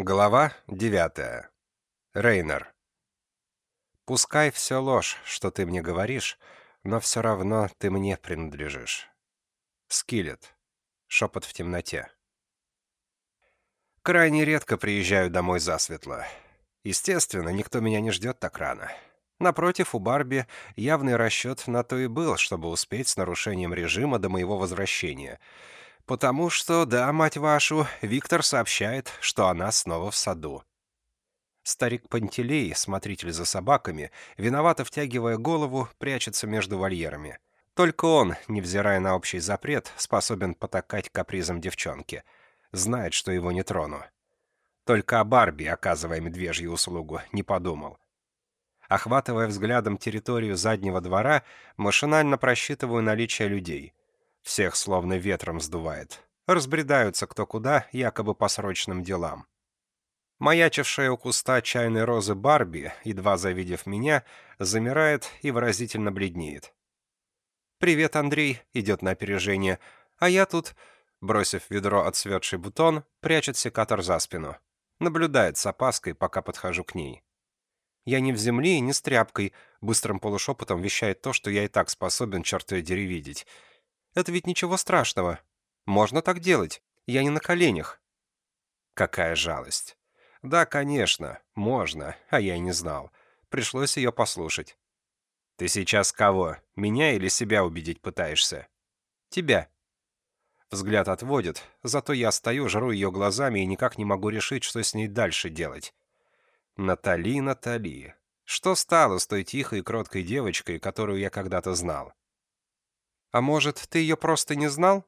Глава 9. Рейнер. «Пускай все ложь, что ты мне говоришь, но все равно ты мне принадлежишь». Скиллет. Шепот в темноте. Крайне редко приезжаю домой засветло. Естественно, никто меня не ждет так рано. Напротив, у Барби явный расчет на то и был, чтобы успеть с нарушением режима до моего возвращения — Потому что, да, мать вашу, Виктор сообщает, что она снова в саду. Старик Пантелей, смотритель за собаками, виновато втягивая голову, прячется между вольерами. Только он, невзирая на общий запрет, способен потакать капризом девчонки. Знает, что его не трону. Только о Барби, оказывая медвежью услугу, не подумал. Охватывая взглядом территорию заднего двора, машинально просчитываю наличие людей. Всех словно ветром сдувает. Разбредаются кто куда, якобы по срочным делам. Маячившая у куста чайной розы Барби, едва завидев меня, замирает и выразительно бледнеет. «Привет, Андрей!» — идет на опережение. А я тут, бросив ведро отцветший бутон, прячет секатор за спину. Наблюдает с опаской, пока подхожу к ней. Я не в земле и не с тряпкой, быстрым полушепотом вещает то, что я и так способен, черт дери, видеть — это ведь ничего страшного. Можно так делать. Я не на коленях». Какая жалость. Да, конечно, можно, а я и не знал. Пришлось ее послушать. «Ты сейчас кого? Меня или себя убедить пытаешься?» «Тебя». Взгляд отводит, зато я стою, жру ее глазами и никак не могу решить, что с ней дальше делать. Натали, Натали. Что стало с той тихой и кроткой девочкой, которую я когда-то знал? «А может, ты ее просто не знал?»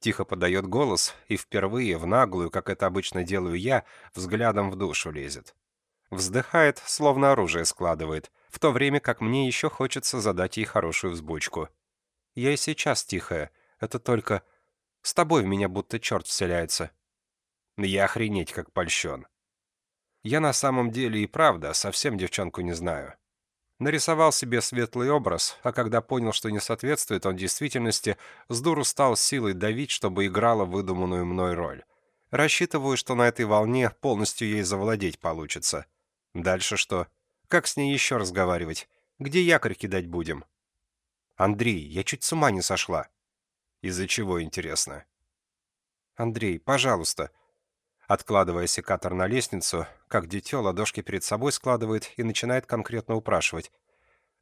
Тихо подает голос и впервые, в наглую, как это обычно делаю я, взглядом в душу лезет. Вздыхает, словно оружие складывает, в то время как мне еще хочется задать ей хорошую взбучку. Я и сейчас тихая, это только... С тобой в меня будто черт вселяется. Я охренеть как польщен. Я на самом деле и правда совсем девчонку не знаю. Нарисовал себе светлый образ, а когда понял, что не соответствует он действительности, с дуру стал силой давить, чтобы играла выдуманную мной роль. Рассчитываю, что на этой волне полностью ей завладеть получится. Дальше что? Как с ней еще разговаривать? Где якорь кидать будем? Андрей, я чуть с ума не сошла. Из-за чего, интересно? Андрей, пожалуйста, Откладывая секатор на лестницу, как дитё ладошки перед собой складывает и начинает конкретно упрашивать.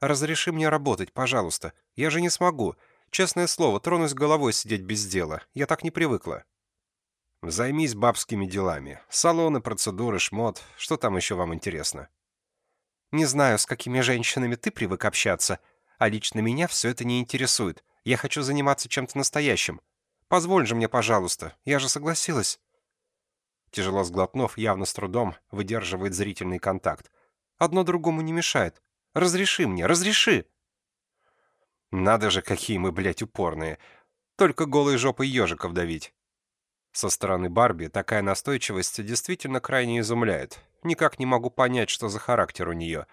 «Разреши мне работать, пожалуйста. Я же не смогу. Честное слово, тронусь головой сидеть без дела. Я так не привыкла». «Займись бабскими делами. Салоны, процедуры, шмот. Что там еще вам интересно?» «Не знаю, с какими женщинами ты привык общаться, а лично меня все это не интересует. Я хочу заниматься чем-то настоящим. Позволь же мне, пожалуйста. Я же согласилась». Тяжело сглотнув, явно с трудом, выдерживает зрительный контакт. «Одно другому не мешает. Разреши мне, разреши!» «Надо же, какие мы, блядь, упорные! Только голой жопой ежиков давить!» Со стороны Барби такая настойчивость действительно крайне изумляет. Никак не могу понять, что за характер у нее.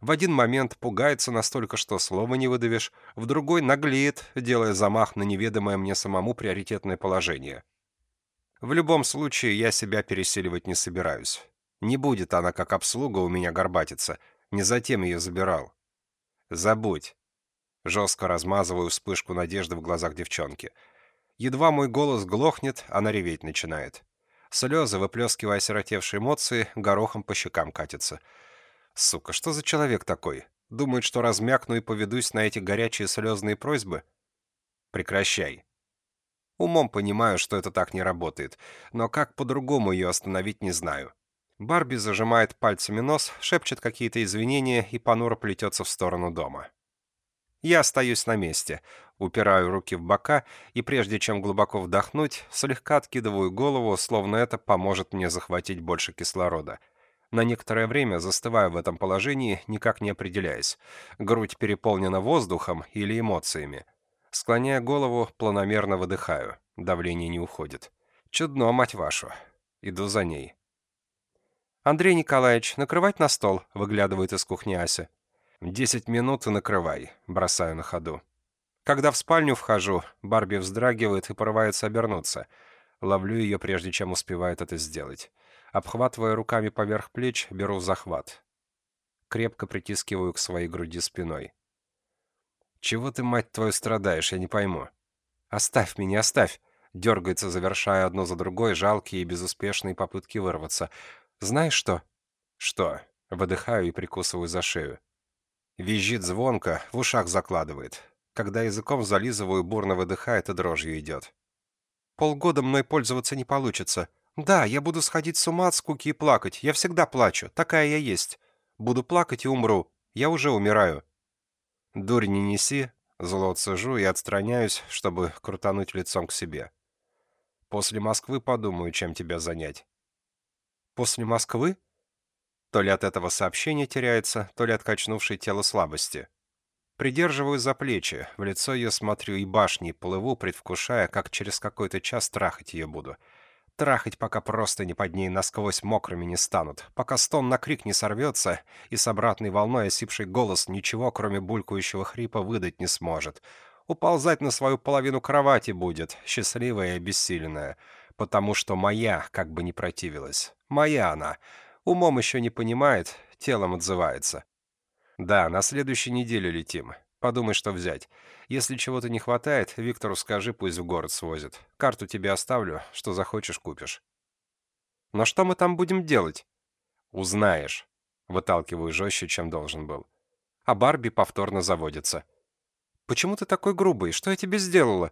В один момент пугается настолько, что слова не выдавишь, в другой наглеет, делая замах на неведомое мне самому приоритетное положение. В любом случае, я себя пересиливать не собираюсь. Не будет она как обслуга у меня горбатиться. Не затем ее забирал. Забудь. Жестко размазываю вспышку надежды в глазах девчонки. Едва мой голос глохнет, она реветь начинает. Слезы, выплескивая осиротевшие эмоции, горохом по щекам катятся. Сука, что за человек такой? Думает, что размякну и поведусь на эти горячие слезные просьбы? Прекращай. Умом понимаю, что это так не работает, но как по-другому ее остановить не знаю. Барби зажимает пальцами нос, шепчет какие-то извинения и понуро плетется в сторону дома. Я остаюсь на месте, упираю руки в бока и, прежде чем глубоко вдохнуть, слегка откидываю голову, словно это поможет мне захватить больше кислорода. На некоторое время застываю в этом положении, никак не определяясь. Грудь переполнена воздухом или эмоциями. Склоняя голову, планомерно выдыхаю. Давление не уходит. Чудно, мать вашу. Иду за ней. «Андрей Николаевич, накрывать на стол?» — выглядывает из кухни Ася. «Десять минут и накрывай», — бросаю на ходу. Когда в спальню вхожу, Барби вздрагивает и порывается обернуться. Ловлю ее, прежде чем успевает это сделать. Обхватывая руками поверх плеч, беру захват. Крепко притискиваю к своей груди спиной. «Чего ты, мать твою, страдаешь, я не пойму?» «Оставь меня, оставь!» Дергается, завершая одно за другой жалкие и безуспешные попытки вырваться. «Знаешь что?» «Что?» Выдыхаю и прикусываю за шею. Визжит звонко, в ушах закладывает. Когда языком зализываю, бурно выдыхает и дрожью идет. «Полгода мной пользоваться не получится. Да, я буду сходить с ума от скуки и плакать. Я всегда плачу. Такая я есть. Буду плакать и умру. Я уже умираю». «Дурь не неси». Зло цежу и отстраняюсь, чтобы крутануть лицом к себе. После Москвы подумаю, чем тебя занять. После Москвы? То ли от этого сообщения теряется, то ли от качнувшей тело слабости. Придерживаю за плечи, в лицо ее смотрю и башней плыву, предвкушая, как через какой-то час трахать ее буду. Трахать, пока просто не под ней насквозь мокрыми не станут, пока стон на крик не сорвется, и с обратной волной осипший голос ничего, кроме булькающего хрипа, выдать не сможет — уползать на свою половину кровати будет, счастливая и обессиленная, потому что моя, как бы не противилась. Моя она. Умом еще не понимает, телом отзывается. Да, на следующей неделе летим. Подумай, что взять. Если чего-то не хватает, Виктору скажи, пусть в город свозит. Карту тебе оставлю, что захочешь, купишь. Но что мы там будем делать? Узнаешь. Выталкиваю жестче, чем должен был. А Барби повторно заводится. Почему ты такой грубый? Что я тебе сделала?»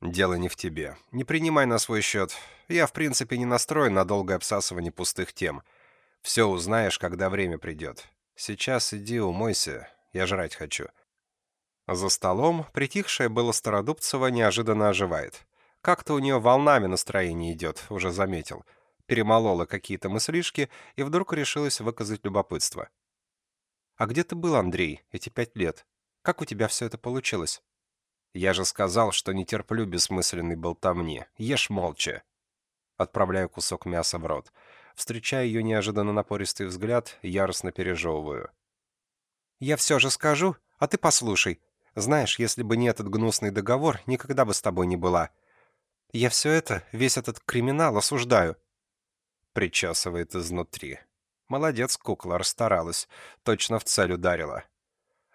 «Дело не в тебе. Не принимай на свой счет. Я, в принципе, не настроен на долгое обсасывание пустых тем. Все узнаешь, когда время придет. Сейчас иди умойся, я жрать хочу». За столом притихшая было Стародубцева неожиданно оживает. Как-то у нее волнами настроение идет, уже заметил. Перемолола какие-то мыслишки и вдруг решилась выказать любопытство. «А где ты был, Андрей, эти пять лет?» Как у тебя все это получилось?» «Я же сказал, что не терплю бессмысленной болтовни. Ешь молча». Отправляю кусок мяса в рот. Встречая ее неожиданно напористый взгляд, яростно пережевываю. «Я все же скажу, а ты послушай. Знаешь, если бы не этот гнусный договор, никогда бы с тобой не была. Я все это, весь этот криминал осуждаю». Причесывает изнутри. Молодец, кукла, расстаралась. Точно в цель ударила.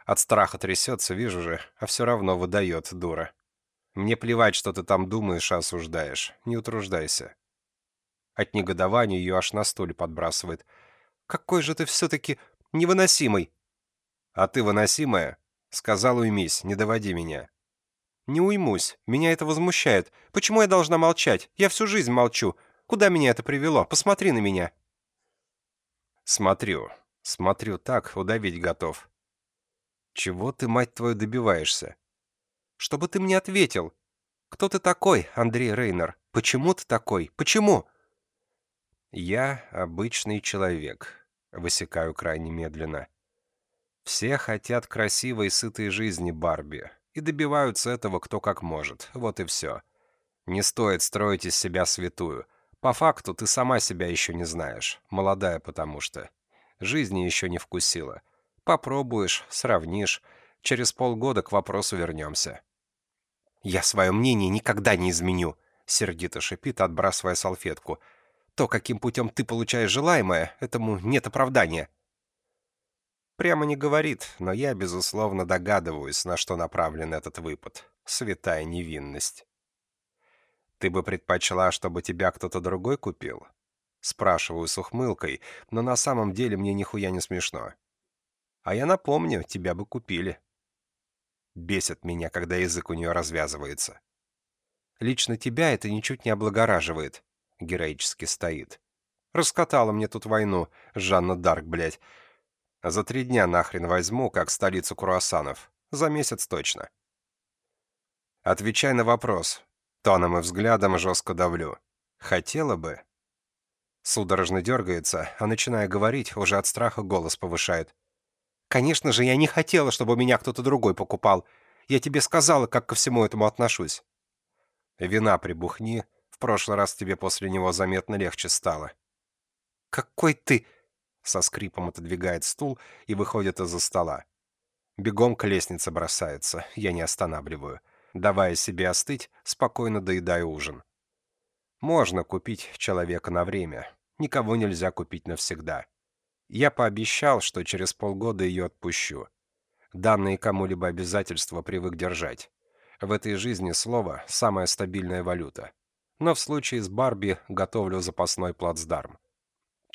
От страха трясется, вижу же, а все равно выдает, дура. Мне плевать, что ты там думаешь и осуждаешь. Не утруждайся. От негодования ее аж на стуле подбрасывает. «Какой же ты все-таки невыносимый!» «А ты выносимая?» «Сказал, уймись, не доводи меня». «Не уймусь. Меня это возмущает. Почему я должна молчать? Я всю жизнь молчу. Куда меня это привело? Посмотри на меня». «Смотрю. Смотрю так, удавить готов. «Чего ты, мать твою, добиваешься?» «Чтобы ты мне ответил. Кто ты такой, Андрей Рейнер? Почему ты такой? Почему?» «Я обычный человек», — высекаю крайне медленно. «Все хотят красивой сытой жизни Барби, и добиваются этого кто как может, вот и все. Не стоит строить из себя святую. По факту ты сама себя еще не знаешь, молодая потому что. Жизни еще не вкусила». Попробуешь, сравнишь. Через полгода к вопросу вернемся. «Я свое мнение никогда не изменю», — сердито шипит, отбрасывая салфетку. «То, каким путем ты получаешь желаемое, этому нет оправдания». Прямо не говорит, но я, безусловно, догадываюсь, на что направлен этот выпад. Святая невинность. «Ты бы предпочла, чтобы тебя кто-то другой купил?» Спрашиваю с ухмылкой, но на самом деле мне нихуя не смешно. А я напомню, тебя бы купили. Бесит меня, когда язык у нее развязывается. Лично тебя это ничуть не облагораживает. Героически стоит. Раскатала мне тут войну, Жанна Дарк, блядь. За три дня нахрен возьму, как столицу круассанов. За месяц точно. Отвечай на вопрос. Тоном и взглядом жестко давлю. Хотела бы? Судорожно дергается, а начиная говорить, уже от страха голос повышает. Конечно же, я не хотела, чтобы меня кто-то другой покупал. Я тебе сказала, как ко всему этому отношусь. Вина прибухни. В прошлый раз тебе после него заметно легче стало. Какой ты... Со скрипом отодвигает стул и выходит из-за стола. Бегом к лестнице бросается, я не останавливаю. Давая себе остыть, спокойно доедаю ужин. Можно купить человека на время. никого нельзя купить навсегда. Я пообещал, что через полгода ее отпущу. Данные кому-либо обязательства привык держать. В этой жизни слово – самая стабильная валюта. Но в случае с Барби готовлю запасной плацдарм.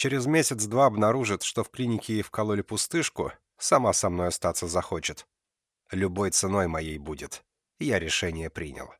Через месяц-два обнаружит, что в клинике ей вкололи пустышку, сама со мной остаться захочет. Любой ценой моей будет. Я решение принял.